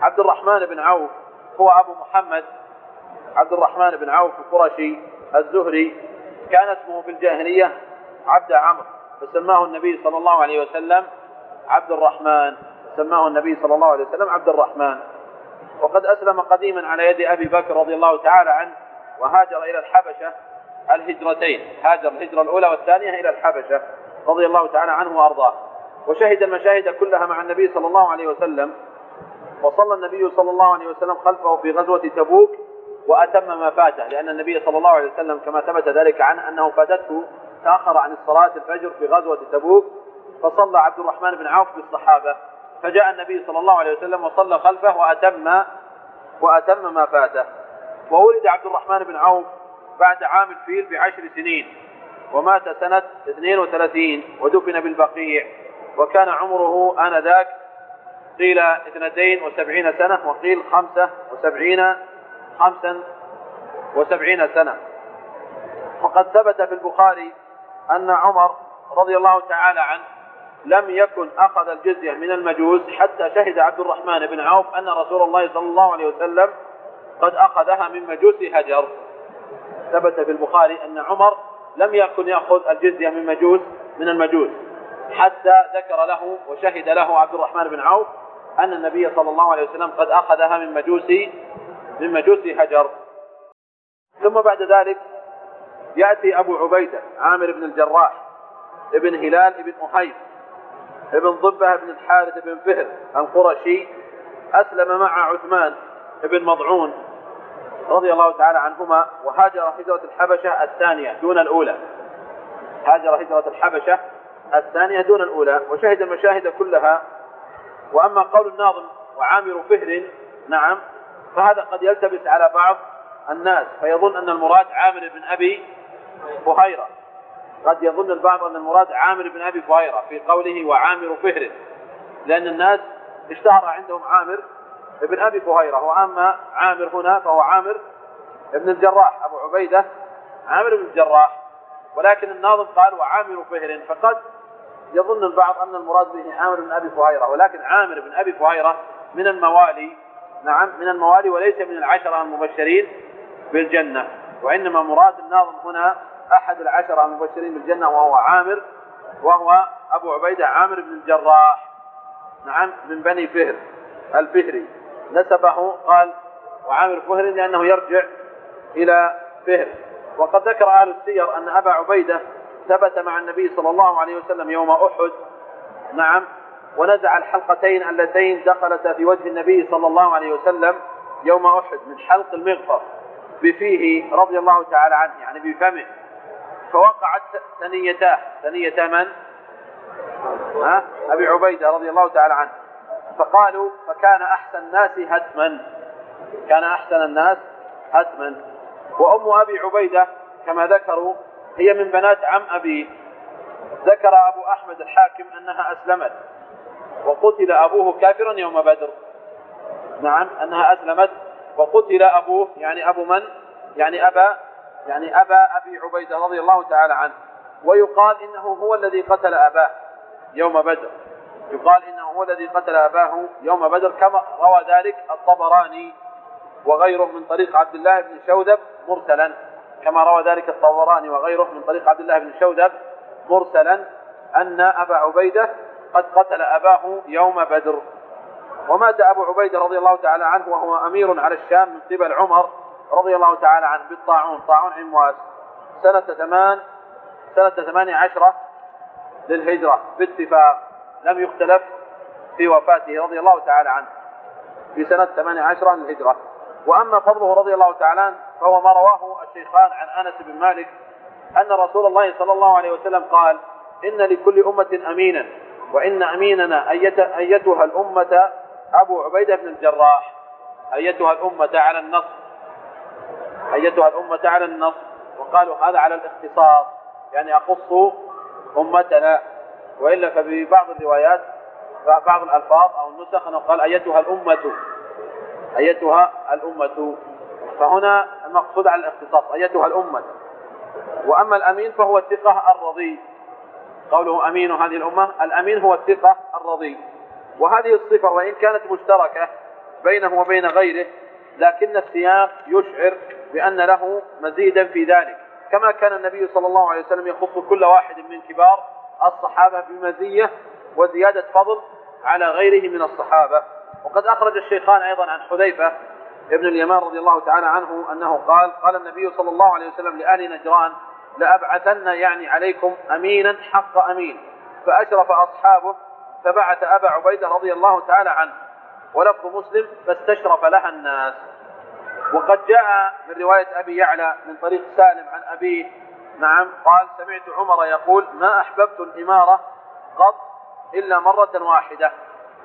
عبد الرحمن بن عوف هو أبو محمد. عبد الرحمن بن عوف القرشي الزهري. كان اسمه في الجاهلية عبد عمرو فسماه النبي صلى الله عليه وسلم عبد الرحمن سماه النبي صلى الله عليه وسلم عبد الرحمن وقد أسلم قديما على يد أبي بكر رضي الله تعالى عنه وهاجر إلى الحبشة الهجرتين هاجر الهجرة الأولى والثانية إلى الحبشة رضي الله تعالى عنه وأرضاه. وشهد المشاهد كلها مع النبي صلى الله عليه وسلم وصلى النبي صلى الله عليه وسلم خلفه في غزوة تبوك وأتم ما فاته لأن النبي صلى الله عليه وسلم كما ثبت ذلك عنه أنه فاتته تأخر عن الصلاة الفجر في غزوة تبوك فصلى عبد الرحمن بن عوف بالصحابة. فجاء النبي صلى الله عليه وسلم وصلى خلفه وأتم وأتم ما فاته. وولد عبد الرحمن بن عوف بعد عام الفيل بعشر سنين ومات سنة 32 ودفن بالبقيع وكان عمره آنذاك قيل اثنتين وسبعين سنة وقيل خمسة وسبعين خمسا وسبعين سنة. وقد ثبت في البخاري أن عمر رضي الله تعالى عنه لم يكن أخذ الجزية من المجوس حتى شهد عبد الرحمن بن عوف أن رسول الله صلى الله عليه وسلم قد أخذها من مجوس هجر. ثبت في البخاري أن عمر لم يكن يأخذ الجزية من مجوس من المجوس حتى ذكر له وشهد له عبد الرحمن بن عوف أن النبي صلى الله عليه وسلم قد أخذها من مجوس من مجوس هجر ثم بعد ذلك يأتي أبو عبيدة عامر بن الجراح ابن هلال ابن أحيف ابن ضبة بن الحارث بن فهر القرشي أسلم مع عثمان بن مضعون رضي الله تعالى عنهما وهاجر هجرة الحبشة الثانية دون الأولى. هاجر هجرة الحبشة الثانية دون الأولى وشهد المشاهد كلها وأما قول الناظم وعامر فهر نعم فهذا قد يلتبس على بعض الناس فيظن أن المراد عامر بن أبي فهيرة. قد يظن البعض أن المراد عامر بن أبي فهيرة في قوله وعامر فهر لأن الناس اشتهر عندهم عامر بن أبي فهيرة. وأما عامر هنا فهو عامر بن الجراح أبو عبيدة عامر بن الجراح. ولكن الناظم قال وعامر فهر فقد يظن البعض أن المراد به عامر بن أبي فهيرة ولكن عامر بن أبي فهيرة من الموالي نعم من الموالي وليس من العشرة المبشرين بالجنة وإنما مراد الناظم هنا أحد العشرة المبشرين بالجنة وهو عامر وهو أبو عبيدة عامر بن الجراح نعم من بني فهر الفهري. نسبه قال وعامر فهر لأنه يرجع إلى فهر. وقد ذكر أهل السير أن أبا عبيدة ثبت مع النبي صلى الله عليه وسلم يوم أحد نعم ونزع الحلقتين اللتين دخلتا في وجه النبي صلى الله عليه وسلم يوم أحد من حلق المغفر بفيه رضي الله تعالى عنه يعني بفمه فوقعت ثنيتاه ثنيتا من؟ ها؟ أبي عبيدة رضي الله تعالى عنه فقالوا فكان أحسن الناس هتما كان أحسن الناس هتما وأم أبي عبيدة كما ذكروا هي من بنات عم أبيه ذكر أبو أحمد الحاكم أنها أسلمت وقتل أبوه كافرا يوم بدر. نعم أنها أسلمت وقتل أبوه يعني أبو من؟ يعني أبا يعني أبا أبي عبيدة رضي الله تعالى عنه. ويقال إنه هو الذي قتل أباه يوم بدر. يقال إنه هو الذي قتل أباه يوم بدر كما روى ذلك الطبراني وغيره من طريق عبد الله بن شوذب مرسلا. كما روى ذلك الطبراني وغيره من طريق عبد الله بن شوذب مرسلا أن أبا عبيدة قد قتل أباه يوم بدر. ومات أبو عبيدة رضي الله تعالى عنه وهو أمير على الشام من قبل عمر رضي الله تعالى عنه بالطاعون طاعون عمواس سنة ثمان سنة ثمانية عشرة للهجرة. باتفاق. لم يختلف في وفاته رضي الله تعالى عنه. في سنة ثمانية عشرة للهجرة. وأما فضله رضي الله تعالى عنه فهو ما رواه الشيخان عن أنس بن مالك أن رسول الله صلى الله عليه وسلم قال إن لكل أمة أمينا وإن أميننا أيتها الأمة أبو عبيدة بن الجراح أيتها الأمة على النصر أيتها الأمة على النصر وقالوا هذا على الاختصاص يعني أخص أمتنا وإلا ففي بعض الروايات بعض الألفاظ أو النسخ أنه قال أيتها الأمة أيتها الأمة. فهنا المقصود على الاختصاص أيتها الأمة. وأما الأمين فهو الثقة الرضي. قوله أمين هذه الأمة الأمين هو الثقة الرضي. وهذه الصفة وإن كانت مشتركة بينه وبين غيره لكن السياق يشعر بأن له مزيدا في ذلك. كما كان النبي صلى الله عليه وسلم يخص كل واحد من كبار الصحابة بمزية وزيادة فضل على غيره من الصحابة. وقد أخرج الشيخان أيضا عن حذيفة ابن اليمان رضي الله تعالى عنه أنه قال قال النبي صلى الله عليه وسلم لأهل نجران لأبعثن يعني عليكم أمينا حق أمين. فأشرف أصحابه فبعث أبا عبيدة رضي الله تعالى عنه. ولفظ مسلم فاستشرف لها الناس. وقد جاء من رواية أبي يعلى من طريق سالم عن أبيه. نعم قال سمعت عمر يقول ما أحببت الإمارة قط إلا مرة واحدة.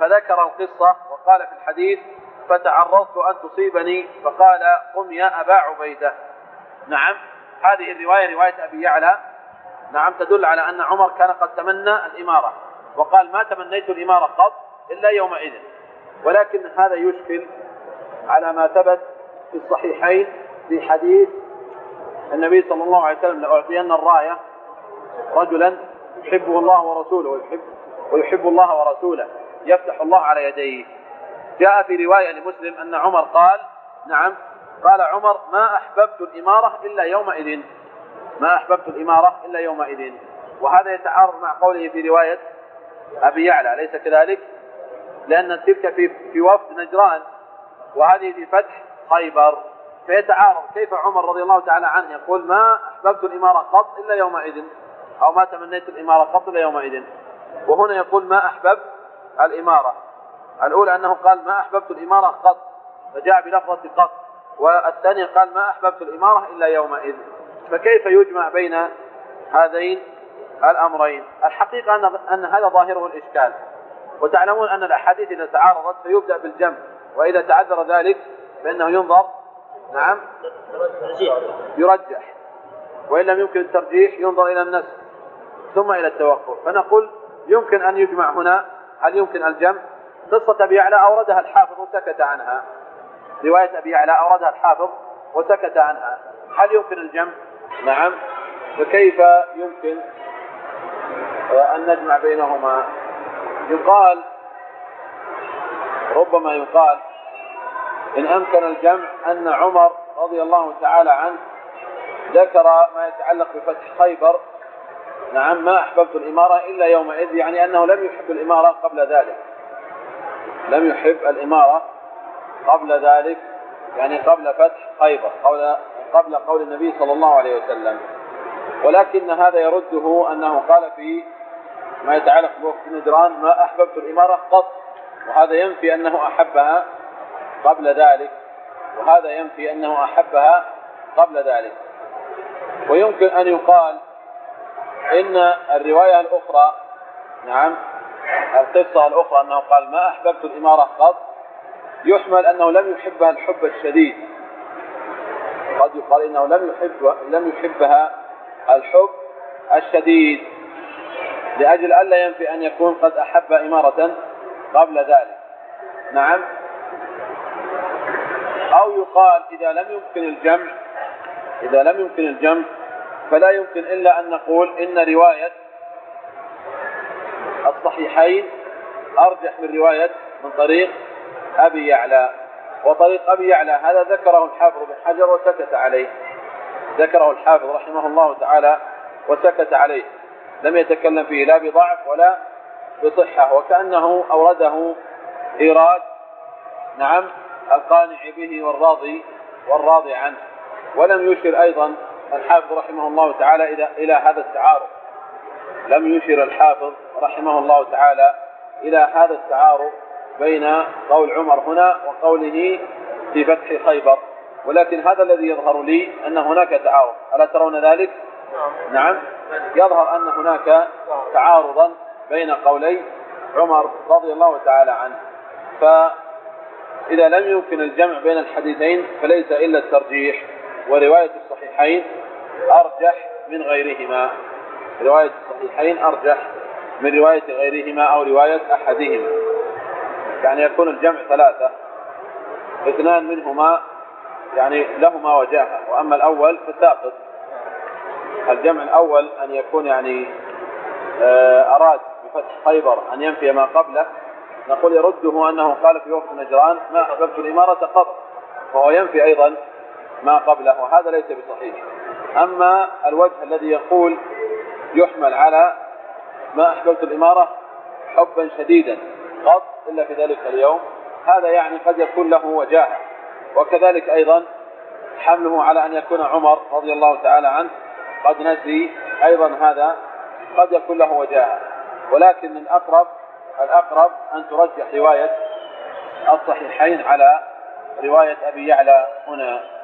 فذكر القصة وقال في الحديث فتعرضت أن تصيبني فقال قم يا أبا عبيدة. نعم هذه الرواية رواية أبي يعلى. نعم تدل على أن عمر كان قد تمنى الإمارة وقال ما تمنيت الإمارة قط إلا يومئذ. ولكن هذا يشكل على ما ثبت في الصحيحين في حديث النبي صلى الله عليه وسلم لأعطين الراية رجلا يحبه الله ورسوله ويحب ويحب الله ورسوله يفتح الله على يديه. جاء في رواية لمسلم أن عمر قال نعم قال عمر ما أحببت الإمارة إلا يومئذ. ما أحببت الإمارة إلا يومئذ. وهذا يتعارض مع قوله في رواية أبي يعلى أليس كذلك؟ لأن تلك في في وفد نجران وهذه في فتح خيبر. فيتعارض كيف عمر رضي الله تعالى عنه يقول ما أحببت الإمارة قط إلا يومئذ. أو ما تمنيت الإمارة قط إلا يومئذ. وهنا يقول ما أحببت الإمارة. الأولى أنه قال ما أحببت الإمارة قط فجاء بلفظة قط. والثانية قال ما أحببت الإمارة إلا يومئذ. فكيف يجمع بين هذين الأمرين؟ الحقيقة أن, أن هذا ظاهره الإشكال. وتعلمون أن الأحاديث إذا تعارضت فيبدأ بالجمع وإذا تعذر ذلك فإنه ينظر نعم يرجح. وإن لم يمكن الترجيح ينظر إلى النسخ ثم إلى التوقف. فنقول يمكن أن يجمع هنا هل يمكن الجمع؟ قصة أبي يعلى أوردها الحافظ وسكت عنها. رواية أبي يعلى أوردها الحافظ وسكت عنها. هل يمكن الجمع؟ نعم. فكيف يمكن؟ أن نجمع بينهما. يقال ربما يقال إن أمكن الجمع أن عمر رضي الله تعالى عنه ذكر ما يتعلق بفتح خيبر. نعم ما أحببت الإمارة إلا يومئذ يعني أنه لم يحب الإمارة قبل ذلك. لم يحب الإمارة قبل ذلك يعني قبل فتح خيبر قبل قبل قول النبي صلى الله عليه وسلم. ولكن هذا يرده أنه قال في ما يتعلق بوقت نجران ما أحببت الإمارة قط. وهذا ينفي أنه أحبها قبل ذلك. وهذا ينفي أنه أحبها قبل ذلك. ويمكن أن يقال إن الرواية الأخرى نعم القصة الأخرى أنه قال ما أحببت الإمارة قط. يحمل أنه لم يحبها الحب الشديد. قد يقال إنه لم يحب لم يحبها الحب الشديد. لأجل ألا ينفي أن يكون قد أحب إمارة قبل ذلك. نعم. أو يقال إذا لم يمكن الجمع إذا لم يمكن الجمع فلا يمكن إلا أن نقول إن رواية الصحيحين. أرجح من رواية من طريق أبي يعلى. وطريق أبي يعلى هذا ذكره الحافظ بن حجر وسكت عليه. ذكره الحافظ رحمه الله تعالى وسكت عليه. لم يتكلم فيه لا بضعف ولا بصحة. وكأنه أورده إيراد نعم القانع به والراضي والراضي عنه. ولم يشر أيضا الحافظ رحمه الله تعالى إلى هذا التعارض. لم يشر الحافظ رحمه الله تعالى إلى هذا التعارض بين قول عمر هنا وقوله في فتح خيبر. ولكن هذا الذي يظهر لي أن هناك تعارض. ألا ترون ذلك؟ نعم. يظهر أن هناك تعارضا بين قولي عمر رضي الله تعالى عنه. فإذا لم يمكن الجمع بين الحديثين فليس إلا الترجيح ورواية الصحيحين أرجح من غيرهما. رواية الصحيحين أرجح من رواية غيرهما أو رواية أحدهما. يعني يكون الجمع ثلاثة. اثنان منهما يعني لهما وجاهة. وأما الأول فساقط. الجمع الأول أن يكون يعني آه، أراد بفتح خيبر أن ينفي ما قبله. نقول يرده أنه قال في وقت نجران ما أحببت الإمارة قط. فهو ينفي أيضا ما قبله وهذا ليس بصحيح. أما الوجه الذي يقول يحمل على ما أحببت الإمارة حبا شديدا قط إلا في ذلك اليوم. هذا يعني قد يكون له وجاهة. وكذلك أيضا حمله على أن يكون عمر رضي الله تعالى عنه قد نسي. أيضا هذا قد يكون له وجاهة. ولكن الأقرب الأقرب أن ترجح رواية الصحيحين على رواية أبي يعلى هنا.